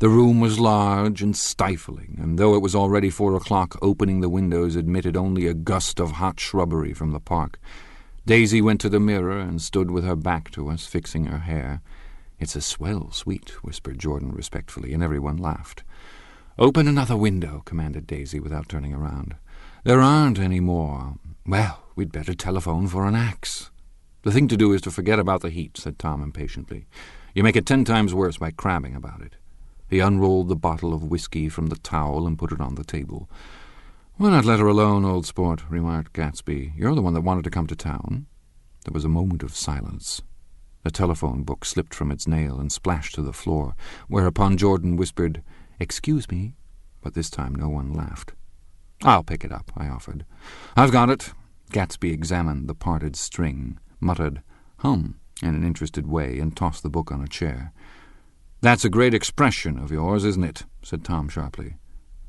The room was large and stifling, and though it was already four o'clock, opening the windows admitted only a gust of hot shrubbery from the park. Daisy went to the mirror and stood with her back to us, fixing her hair. It's a swell suite, whispered Jordan respectfully, and everyone laughed. Open another window, commanded Daisy without turning around. There aren't any more. Well, we'd better telephone for an axe. The thing to do is to forget about the heat, said Tom impatiently. You make it ten times worse by crabbing about it. He unrolled the bottle of whiskey from the towel and put it on the table. Why not let her alone, old sport? remarked Gatsby. You're the one that wanted to come to town. There was a moment of silence. The telephone book slipped from its nail and splashed to the floor, whereupon Jordan whispered, Excuse me, but this time no one laughed. I'll pick it up, I offered. I've got it. Gatsby examined the parted string, muttered, Hum, in an interested way, and tossed the book on a chair. That's a great expression of yours, isn't it? said Tom sharply.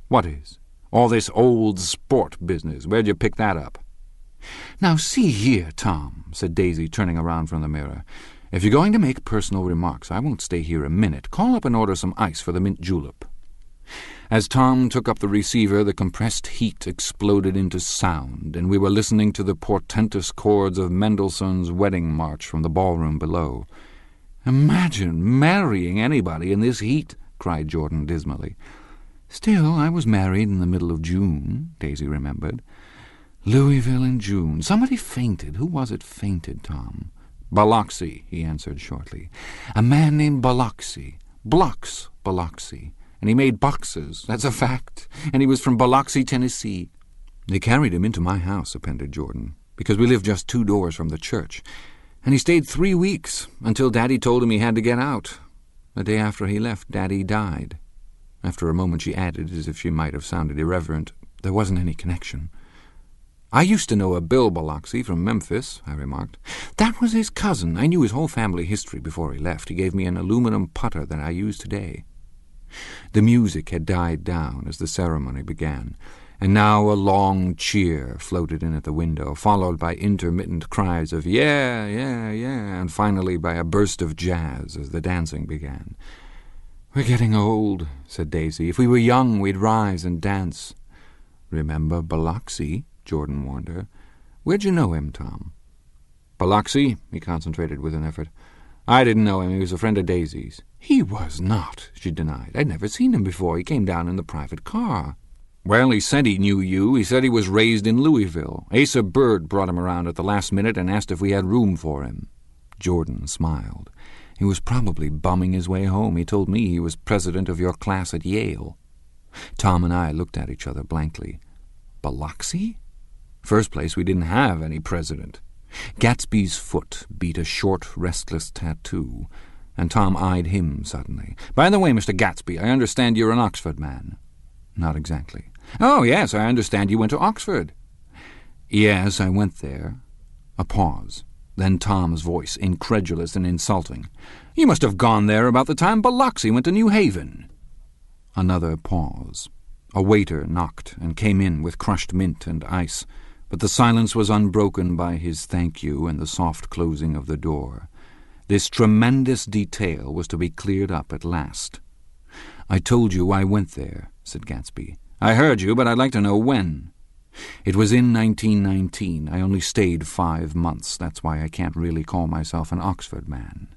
What is? All this old sport business. Where'd you pick that up? Now see here, Tom, said Daisy, turning around from the mirror. If you're going to make personal remarks, I won't stay here a minute. Call up and order some ice for the mint julep. As Tom took up the receiver, the compressed heat exploded into sound, and we were listening to the portentous chords of Mendelssohn's Wedding March from the ballroom below. Imagine marrying anybody in this heat, cried Jordan dismally. Still, I was married in the middle of June, Daisy remembered. Louisville in June. Somebody fainted. Who was it fainted, Tom? Biloxi, he answered shortly. A man named Biloxi. Blocks Biloxi and he made boxes, that's a fact, and he was from Biloxi, Tennessee. They carried him into my house, appended Jordan, because we lived just two doors from the church, and he stayed three weeks, until Daddy told him he had to get out. The day after he left, Daddy died. After a moment she added, as if she might have sounded irreverent, there wasn't any connection. I used to know a Bill Biloxi from Memphis, I remarked. That was his cousin. I knew his whole family history before he left. He gave me an aluminum putter that I use today. The music had died down as the ceremony began, and now a long cheer floated in at the window, followed by intermittent cries of yeah, yeah, yeah, and finally by a burst of jazz as the dancing began. We're getting old, said Daisy. If we were young, we'd rise and dance. Remember Biloxi? Jordan warned her. Where'd you know him, Tom? Biloxi, he concentrated with an effort. I didn't know him. He was a friend of Daisy's. He was not, she denied. I'd never seen him before. He came down in the private car. Well, he said he knew you. He said he was raised in Louisville. Asa Bird brought him around at the last minute and asked if we had room for him. Jordan smiled. He was probably bumming his way home. He told me he was president of your class at Yale. Tom and I looked at each other blankly. Biloxi? First place, we didn't have any president. Gatsby's foot beat a short, restless tattoo and Tom eyed him suddenly. By the way, Mr. Gatsby, I understand you're an Oxford man. Not exactly. Oh, yes, I understand you went to Oxford. Yes, I went there. A pause. Then Tom's voice, incredulous and insulting. You must have gone there about the time Biloxi went to New Haven. Another pause. A waiter knocked and came in with crushed mint and ice, but the silence was unbroken by his thank you and the soft closing of the door. This tremendous detail was to be cleared up at last. I told you I went there, said Gatsby. I heard you, but I'd like to know when. It was in 1919. I only stayed five months. That's why I can't really call myself an Oxford man.